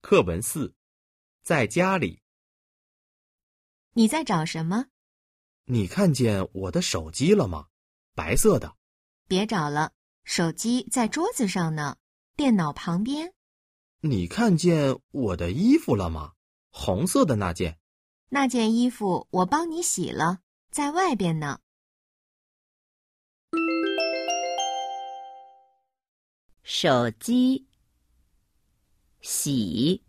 课文四，在家里，你在找什么？你看见我的手机了吗？白色的。别找了，手机在桌子上呢，电脑旁边。你看见我的衣服了吗？红色的那件。那件衣服我帮你洗了，在外边呢。手机，喜。